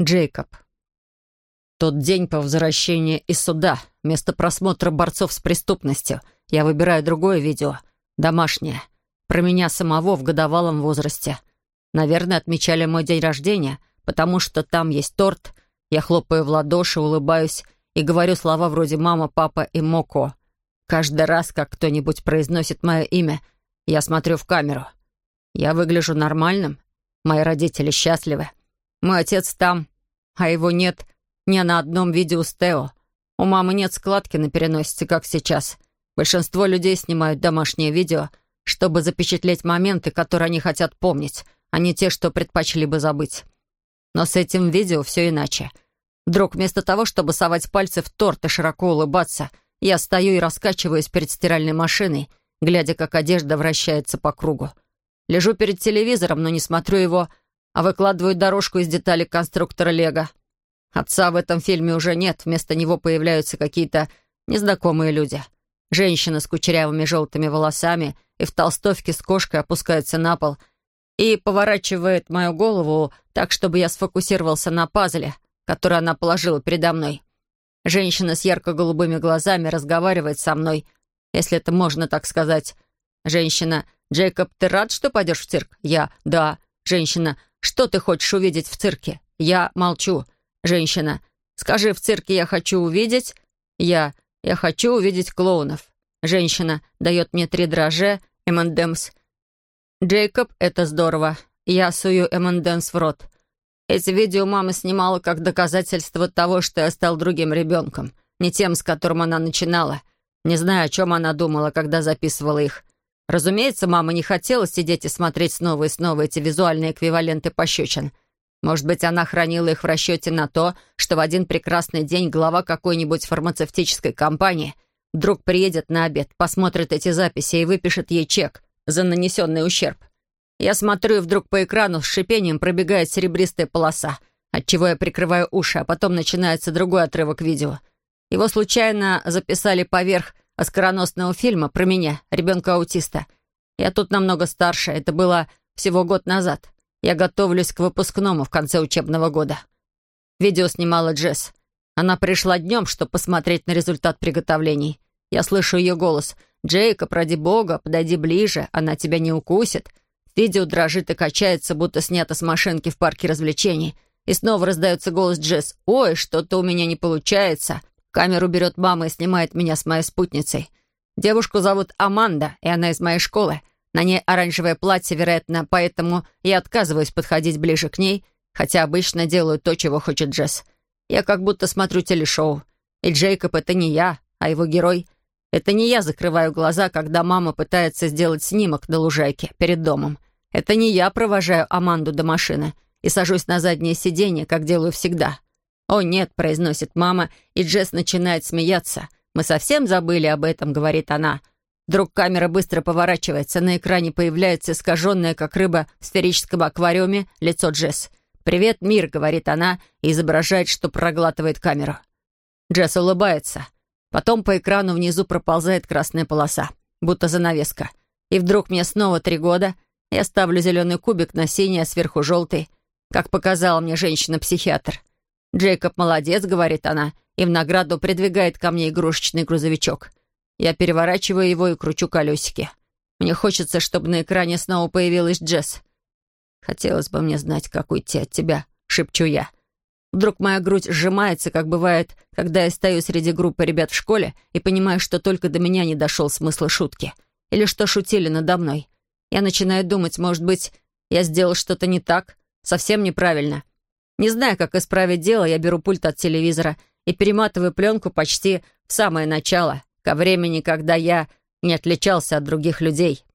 Джейкоб. Тот день по возвращении из суда, вместо просмотра борцов с преступностью, я выбираю другое видео, домашнее, про меня самого в годовалом возрасте. Наверное, отмечали мой день рождения, потому что там есть торт, я хлопаю в ладоши, улыбаюсь и говорю слова вроде «мама», «папа» и «моко». Каждый раз, как кто-нибудь произносит мое имя, я смотрю в камеру. Я выгляжу нормальным, мои родители счастливы. Мой отец там, а его нет ни на одном видео с Тео. У мамы нет складки на переносице, как сейчас. Большинство людей снимают домашнее видео, чтобы запечатлеть моменты, которые они хотят помнить, а не те, что предпочли бы забыть. Но с этим видео все иначе. Вдруг вместо того, чтобы совать пальцы в торт и широко улыбаться, я стою и раскачиваюсь перед стиральной машиной, глядя, как одежда вращается по кругу. Лежу перед телевизором, но не смотрю его, а выкладываю дорожку из деталей конструктора Лего. Отца в этом фильме уже нет, вместо него появляются какие-то незнакомые люди. Женщина с кучерявыми желтыми волосами и в толстовке с кошкой опускается на пол и поворачивает мою голову так, чтобы я сфокусировался на пазле, который она положила передо мной. Женщина с ярко-голубыми глазами разговаривает со мной, если это можно так сказать. Женщина «Джейкоб, ты рад, что пойдешь в цирк?» Я «Да». Женщина «Что ты хочешь увидеть в цирке?» Я молчу. Женщина «Скажи, в цирке я хочу увидеть?» Я «Я хочу увидеть клоунов». Женщина дает мне три дрожжа, M&M's. «Джейкоб, это здорово. Я сую M&M's в рот». Эти видео мама снимала как доказательство того, что я стал другим ребенком, не тем, с которым она начинала. Не знаю, о чем она думала, когда записывала их. Разумеется, мама не хотела сидеть и смотреть снова и снова эти визуальные эквиваленты пощечин. Может быть, она хранила их в расчете на то, что в один прекрасный день глава какой-нибудь фармацевтической компании вдруг приедет на обед, посмотрит эти записи и выпишет ей чек за нанесенный ущерб. Я смотрю, и вдруг по экрану с шипением пробегает серебристая полоса, отчего я прикрываю уши, а потом начинается другой отрывок видео. Его случайно записали поверх оскароносного фильма про меня, ребенка-аутиста. Я тут намного старше, это было всего год назад. Я готовлюсь к выпускному в конце учебного года. Видео снимала Джесс. Она пришла днем, чтобы посмотреть на результат приготовлений. Я слышу ее голос. «Джейкоб, ради бога, подойди ближе, она тебя не укусит». Видео дрожит и качается, будто снято с машинки в парке развлечений. И снова раздается голос Джесс. «Ой, что-то у меня не получается. Камеру берет мама и снимает меня с моей спутницей. Девушку зовут Аманда, и она из моей школы. На ней оранжевое платье, вероятно, поэтому я отказываюсь подходить ближе к ней, хотя обычно делаю то, чего хочет Джесс. Я как будто смотрю телешоу. И Джейкоб — это не я, а его герой. Это не я закрываю глаза, когда мама пытается сделать снимок на лужайке перед домом. Это не я провожаю Аманду до машины и сажусь на заднее сиденье, как делаю всегда. «О, нет», — произносит мама, и Джесс начинает смеяться. «Мы совсем забыли об этом», — говорит она. Вдруг камера быстро поворачивается, на экране появляется искаженное, как рыба в сферическом аквариуме, лицо Джесс. «Привет, мир», — говорит она и изображает, что проглатывает камеру. Джесс улыбается. Потом по экрану внизу проползает красная полоса, будто занавеска. И вдруг мне снова три года. Я ставлю зеленый кубик на синий, а сверху желтый, как показала мне женщина-психиатр. «Джейкоб молодец», — говорит она, и в награду придвигает ко мне игрушечный грузовичок. Я переворачиваю его и кручу колесики. Мне хочется, чтобы на экране снова появилась Джесс. «Хотелось бы мне знать, как уйти от тебя», — шепчу я. Вдруг моя грудь сжимается, как бывает, когда я стою среди группы ребят в школе и понимаю, что только до меня не дошел смысл шутки. Или что шутили надо мной. Я начинаю думать, может быть, я сделал что-то не так, совсем неправильно. Не зная, как исправить дело, я беру пульт от телевизора и перематываю пленку почти в самое начало, ко времени, когда я не отличался от других людей.